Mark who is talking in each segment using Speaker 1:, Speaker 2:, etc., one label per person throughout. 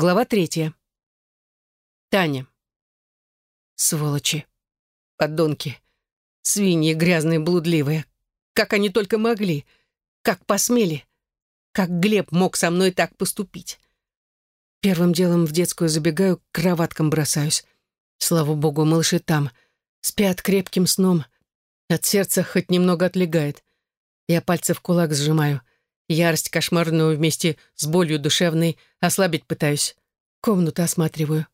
Speaker 1: Глава третья. Таня. Сволочи. Подонки. Свиньи грязные, блудливые. Как они только могли. Как посмели. Как Глеб мог со мной так поступить. Первым делом в детскую забегаю, к кроваткам бросаюсь. Слава богу, малыши там. Спят крепким сном. От сердца хоть немного отлегает. Я пальцы в кулак сжимаю. Ярость кошмарную вместе с болью душевной ослабить пытаюсь. Комнату осматриваю.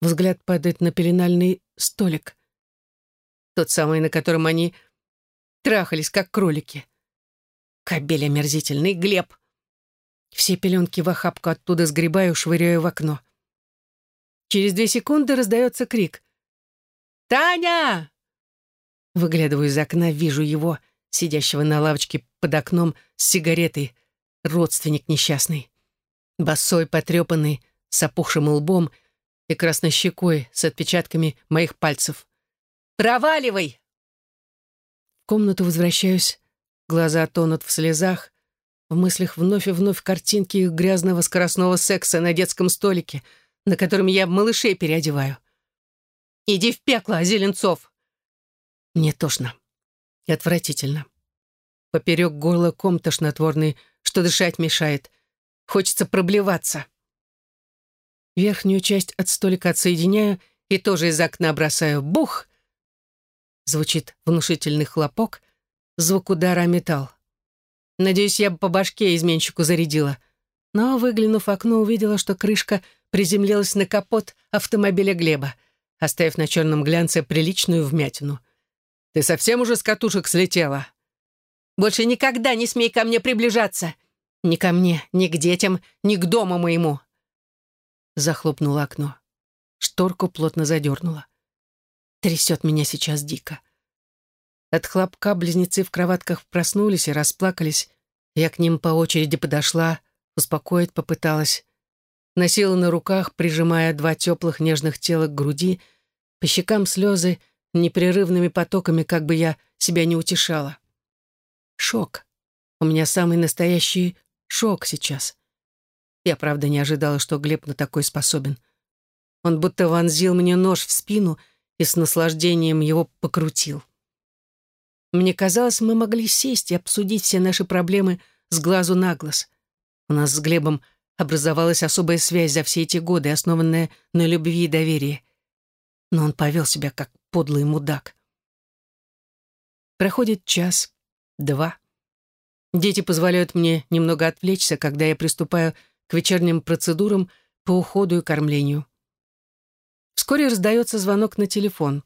Speaker 1: Взгляд падает на пеленальный столик. Тот самый, на котором они трахались, как кролики. Кобель омерзительный, Глеб. Все пеленки в охапку оттуда сгребаю, швыряю в окно. Через две секунды раздается крик. «Таня!» Выглядываю из окна, вижу его — сидящего на лавочке под окном с сигаретой, родственник несчастный. Босой, потрепанный, с опухшим лбом и красной щекой с отпечатками моих пальцев. «Проваливай!» В комнату возвращаюсь, глаза тонут в слезах, в мыслях вновь и вновь картинки грязного скоростного секса на детском столике, на котором я малышей переодеваю. «Иди в пекло, Зеленцов!» Мне тошно и отвратительно. Поперек горла ком тошнотворный, что дышать мешает. Хочется проблеваться. Верхнюю часть от столика отсоединяю и тоже из окна бросаю. Бух! Звучит внушительный хлопок, звук удара о металл. Надеюсь, я бы по башке изменщику зарядила. Но, выглянув в окно, увидела, что крышка приземлилась на капот автомобиля Глеба, оставив на черном глянце приличную вмятину — ты совсем уже с катушек слетела? Больше никогда не смей ко мне приближаться. Ни ко мне, ни к детям, ни к дому моему. Захлопнула окно. Шторку плотно задернула. Трясет меня сейчас дико. От хлопка близнецы в кроватках проснулись и расплакались. Я к ним по очереди подошла, успокоить попыталась. Носила на руках, прижимая два теплых нежных тела к груди, по щекам слезы непрерывными потоками, как бы я себя не утешала. Шок. У меня самый настоящий шок сейчас. Я, правда, не ожидала, что Глеб на такой способен. Он будто вонзил мне нож в спину и с наслаждением его покрутил. Мне казалось, мы могли сесть и обсудить все наши проблемы с глазу на глаз. У нас с Глебом образовалась особая связь за все эти годы, основанная на любви и доверии. Но он повел себя как подлый мудак. Проходит час, два. Дети позволяют мне немного отвлечься, когда я приступаю к вечерним процедурам по уходу и кормлению. Вскоре раздается звонок на телефон.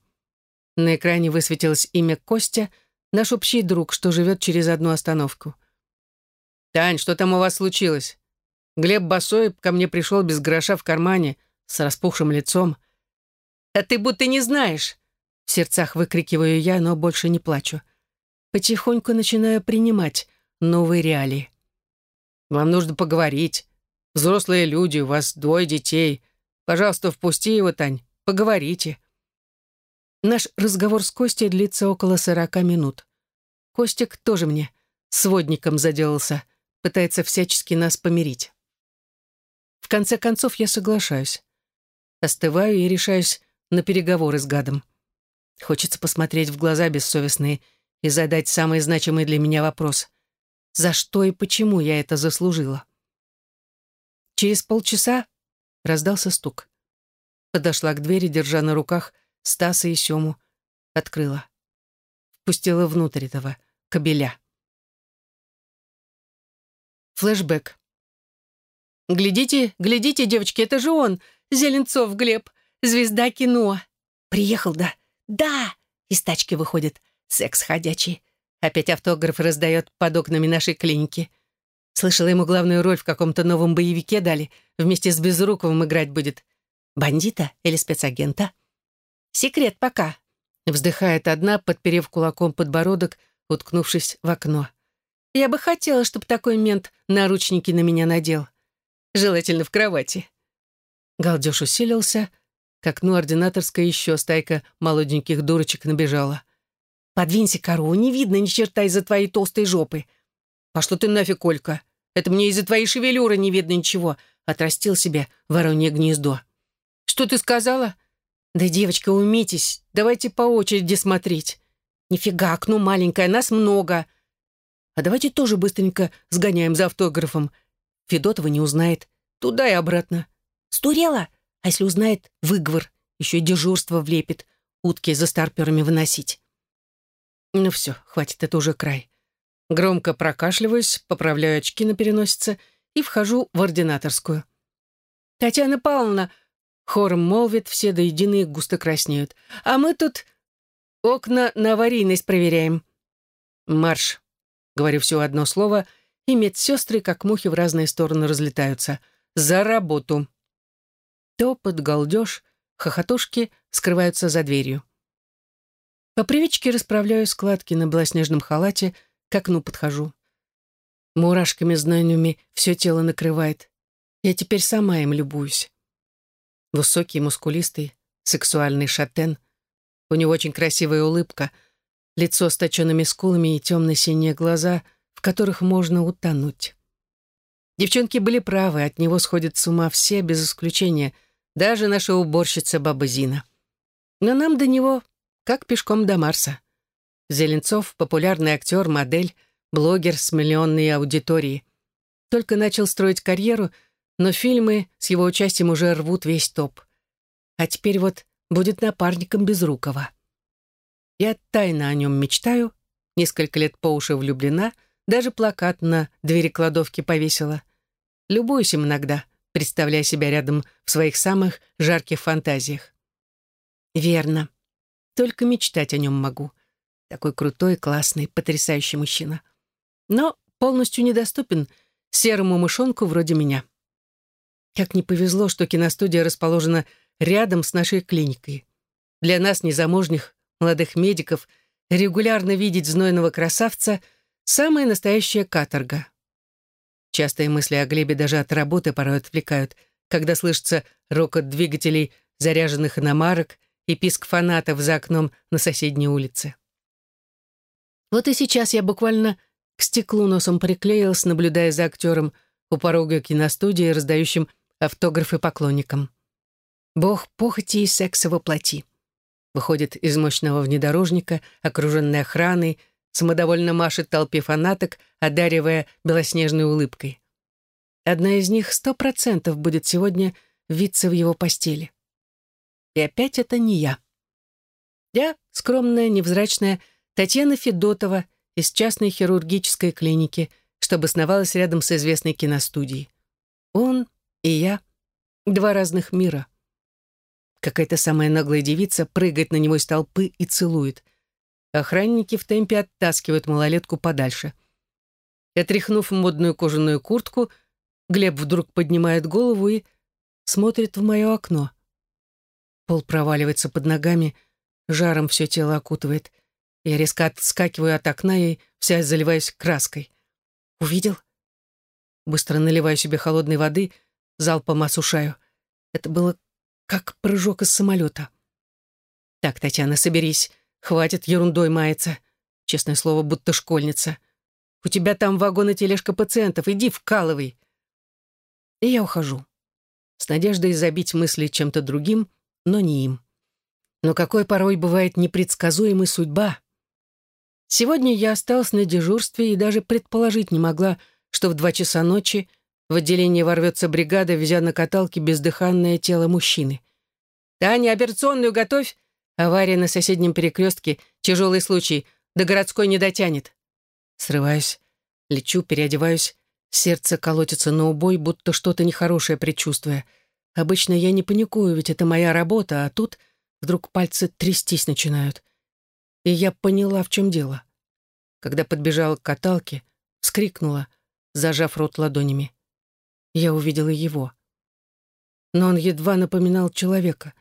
Speaker 1: На экране высветилось имя Костя, наш общий друг, что живет через одну остановку. «Тань, что там у вас случилось?» Глеб Босой ко мне пришел без гроша в кармане, с распухшим лицом. «А ты будто не знаешь. В сердцах выкрикиваю я, но больше не плачу. Потихоньку начинаю принимать новые реалии. «Вам нужно поговорить. Взрослые люди, у вас двое детей. Пожалуйста, впусти его, Тань. Поговорите». Наш разговор с Костей длится около сорока минут. Костик тоже мне сводником заделался, пытается всячески нас помирить. В конце концов я соглашаюсь. Остываю и решаюсь на переговоры с гадом. Хочется посмотреть в глаза бессовестные и задать самый значимый для меня вопрос. За что и почему я это заслужила? Через полчаса раздался стук. Подошла к двери, держа на руках Стаса и Сему. Открыла. Впустила внутрь этого кобеля. Флэшбэк. «Глядите, глядите, девочки, это же он, Зеленцов Глеб, звезда кино. Приехал, да? «Да!» — из тачки выходит. Секс ходячий. Опять автограф раздает под окнами нашей клиники. Слышала, ему главную роль в каком-то новом боевике дали. Вместе с Безруковым играть будет. Бандита или спецагента? Секрет пока. Вздыхает одна, подперев кулаком подбородок, уткнувшись в окно. Я бы хотела, чтобы такой мент наручники на меня надел. Желательно в кровати. Галдеж усилился — к окну ординаторской еще стайка молоденьких дурочек набежала. «Подвинься, корову, не видно ни черта из-за твоей толстой жопы». «Пошла ты нафиг, Олька. Это мне из-за твоей шевелюры не видно ничего. отрастил себе воронье гнездо. «Что ты сказала?» «Да, девочка, умитесь, давайте по очереди смотреть». «Нифига, окно маленькое, нас много». «А давайте тоже быстренько сгоняем за автографом. Федотова не узнает. Туда и обратно». «Стурела? А если узнает, выговор. Еще и дежурство влепит. Утки за старперами выносить». Ну все, хватит, это уже край. Громко прокашливаюсь, поправляю очки на переносице и вхожу в ординаторскую. «Татьяна Павловна!» — хором молвит, все до единой густо краснеют. «А мы тут окна на аварийность проверяем». «Марш!» — говорю все одно слово, и медсестры, как мухи, в разные стороны разлетаются. «За работу!» Топот, галдеж, хохотушки скрываются за дверью. По привычке расправляю складки на белоснежном халате, к окну подхожу. Мурашками знаниями все тело накрывает. Я теперь сама им любуюсь. Высокий, мускулистый, сексуальный шатен. У него очень красивая улыбка, лицо с точенными скулами и темно-синие глаза, в которых можно утонуть. Девчонки были правы, от него сходят с ума все, без исключения, даже наша уборщица баба Зина. Но нам до него как пешком до Марса. Зеленцов — популярный актер, модель, блогер с миллионной аудиторией. Только начал строить карьеру, но фильмы с его участием уже рвут весь топ. А теперь вот будет напарником Безрукова. Я тайно о нем мечтаю, несколько лет по уши влюблена, даже плакат на двери кладовки повесила. Любуюсь им иногда, представляя себя рядом в своих самых жарких фантазиях. Верно. Только мечтать о нем могу. Такой крутой, классный, потрясающий мужчина. Но полностью недоступен серому мышонку вроде меня. Как не повезло, что киностудия расположена рядом с нашей клиникой. Для нас, незамужних, молодых медиков, регулярно видеть знойного красавца — самая настоящая каторга. Частые мысли о Глебе даже от работы порой отвлекают, когда слышится рокот двигателей заряженных иномарок и писк фанатов за окном на соседней улице. Вот и сейчас я буквально к стеклу носом приклеилась, наблюдая за актером у порога киностудии, раздающим автографы поклонникам. Бог похоти и секса воплоти. Выходит из мощного внедорожника, окруженный охраной, самодовольно машет толпе фанаток, одаривая белоснежной улыбкой. Одна из них сто процентов будет сегодня виться в его постели. И опять это не я. Я скромная, невзрачная Татьяна Федотова из частной хирургической клиники, что обосновалась рядом с известной киностудией. Он и я — два разных мира. Какая-то самая наглая девица прыгает на него из толпы и целует. Охранники в темпе оттаскивают малолетку подальше. Отряхнув модную кожаную куртку, Глеб вдруг поднимает голову и смотрит в мое окно. Пол проваливается под ногами, жаром все тело окутывает. Я резко отскакиваю от окна и вся заливаюсь краской. «Увидел?» Быстро наливаю себе холодной воды, залпом осушаю. Это было как прыжок из самолета. «Так, Татьяна, соберись. Хватит ерундой маяться. Честное слово, будто школьница. У тебя там вагон и тележка пациентов. Иди вкалывай». И я ухожу. С надеждой забить мысли чем-то другим — но не им. Но какой порой бывает непредсказуемой судьба. Сегодня я осталась на дежурстве и даже предположить не могла, что в два часа ночи в отделение ворвется бригада, везя на каталке бездыханное тело мужчины. «Таня, операционную готовь!» Авария на соседнем перекрестке, тяжелый случай, до городской не дотянет. Срываюсь, лечу, переодеваюсь, сердце колотится на убой, будто что-то нехорошее предчувствуя — Обычно я не паникую, ведь это моя работа, а тут вдруг пальцы трястись начинают. И я поняла, в чем дело. Когда подбежала к каталке, вскрикнула, зажав рот ладонями. Я увидела его. Но он едва напоминал человека.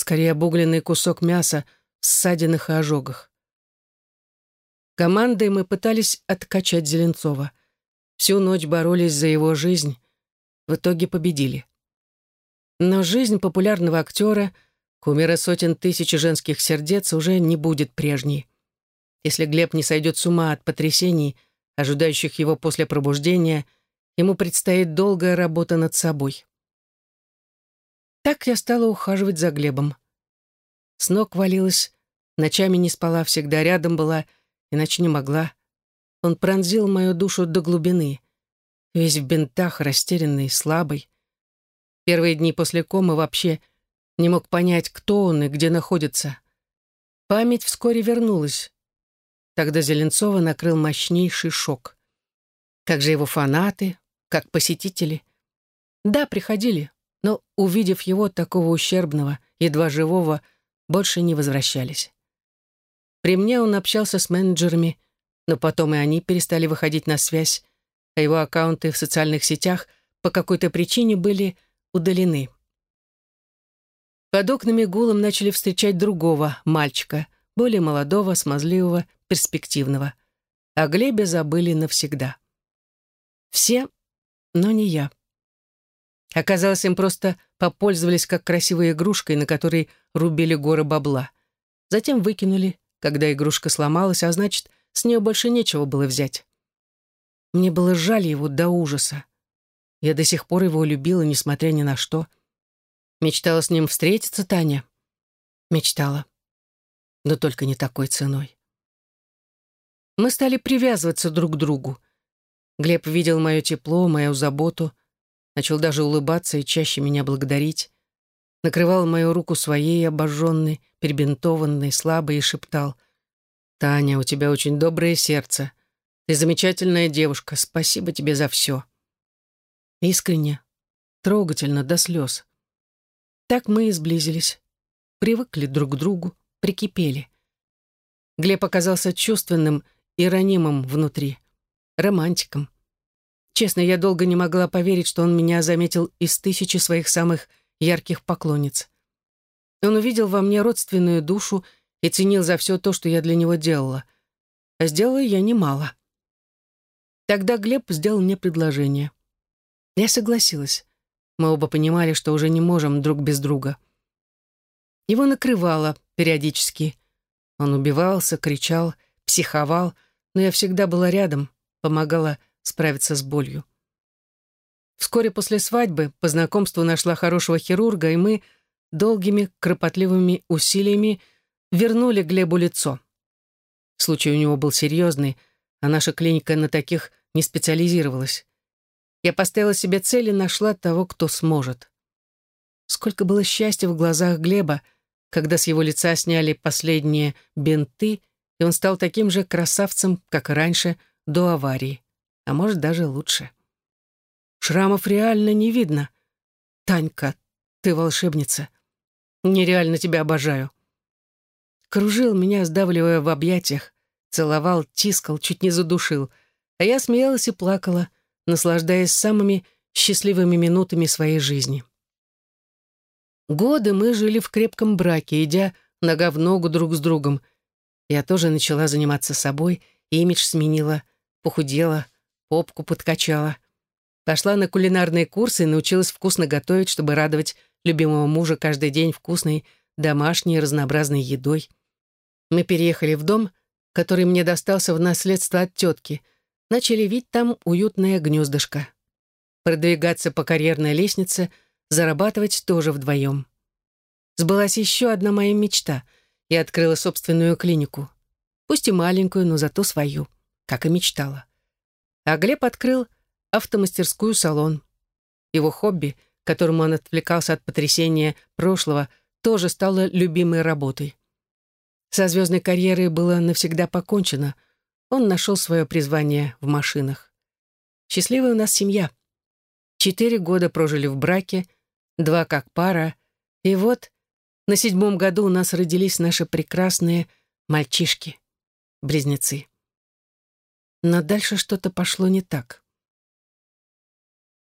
Speaker 1: Скорее обугленный кусок мяса в ссадинах и ожогах. Командой мы пытались откачать Зеленцова. Всю ночь боролись за его жизнь. В итоге победили. Но жизнь популярного актера, кумира сотен тысяч женских сердец, уже не будет прежней. Если Глеб не сойдет с ума от потрясений, ожидающих его после пробуждения, ему предстоит долгая работа над собой. Так я стала ухаживать за Глебом. С ног валилась, ночами не спала, всегда рядом была, иначе не могла. Он пронзил мою душу до глубины. Весь в бинтах, растерянный, слабый. Первые дни после комы вообще не мог понять, кто он и где находится. Память вскоре вернулась. Тогда Зеленцова накрыл мощнейший шок. Как же его фанаты, как посетители. Да, приходили, но, увидев его такого ущербного, едва живого, больше не возвращались. При мне он общался с менеджерами, но потом и они перестали выходить на связь, а его аккаунты в социальных сетях по какой-то причине были удалены. Под окнами гулом начали встречать другого мальчика, более молодого, смазливого, перспективного. О Глебе забыли навсегда. Все, но не я. Оказалось, им просто попользовались как красивой игрушкой, на которой рубили горы бабла. Затем выкинули, когда игрушка сломалась, а значит, с нее больше нечего было взять. Мне было жаль его до ужаса. Я до сих пор его любила, несмотря ни на что. Мечтала с ним встретиться, Таня? Мечтала. Но только не такой ценой. Мы стали привязываться друг к другу. Глеб видел мое тепло, мою заботу, начал даже улыбаться и чаще меня благодарить. Накрывал мою руку своей обожженной, перебинтованной, слабой и шептал. «Таня, у тебя очень доброе сердце. Ты замечательная девушка. Спасибо тебе за все». Искренне, трогательно, до слез. Так мы и сблизились. Привыкли друг к другу, прикипели. Глеб оказался чувственным и ранимым внутри, романтиком. Честно, я долго не могла поверить, что он меня заметил из тысячи своих самых ярких поклонниц. Он увидел во мне родственную душу и ценил за все то, что я для него делала. А сделала я немало. Тогда Глеб сделал мне предложение. Я согласилась. Мы оба понимали, что уже не можем друг без друга. Его накрывало периодически. Он убивался, кричал, психовал, но я всегда была рядом, помогала справиться с болью. Вскоре после свадьбы по знакомству нашла хорошего хирурга, и мы долгими, кропотливыми усилиями вернули Глебу лицо. Случай у него был серьезный, а наша клиника на таких не специализировалась. Я поставила себе цель и нашла того, кто сможет. Сколько было счастья в глазах Глеба, когда с его лица сняли последние бинты, и он стал таким же красавцем, как раньше, до аварии а может, даже лучше. Шрамов реально не видно. Танька, ты волшебница. Нереально тебя обожаю. Кружил меня, сдавливая в объятиях, целовал, тискал, чуть не задушил, а я смеялась и плакала, наслаждаясь самыми счастливыми минутами своей жизни. Годы мы жили в крепком браке, идя нога в ногу друг с другом. Я тоже начала заниматься собой, имидж сменила, похудела, попку подкачала. Пошла на кулинарные курсы и научилась вкусно готовить, чтобы радовать любимого мужа каждый день вкусной, домашней, разнообразной едой. Мы переехали в дом, который мне достался в наследство от тетки. Начали видеть там уютное гнездышко. Продвигаться по карьерной лестнице, зарабатывать тоже вдвоем. Сбылась еще одна моя мечта. Я открыла собственную клинику. Пусть и маленькую, но зато свою, как и мечтала. А Глеб открыл автомастерскую салон. Его хобби, которому он отвлекался от потрясения прошлого, тоже стало любимой работой. Со звездной карьерой было навсегда покончено. Он нашел свое призвание в машинах. Счастливая у нас семья. Четыре года прожили в браке, два как пара, и вот на седьмом году у нас родились наши прекрасные мальчишки, близнецы. Но дальше что-то пошло не так.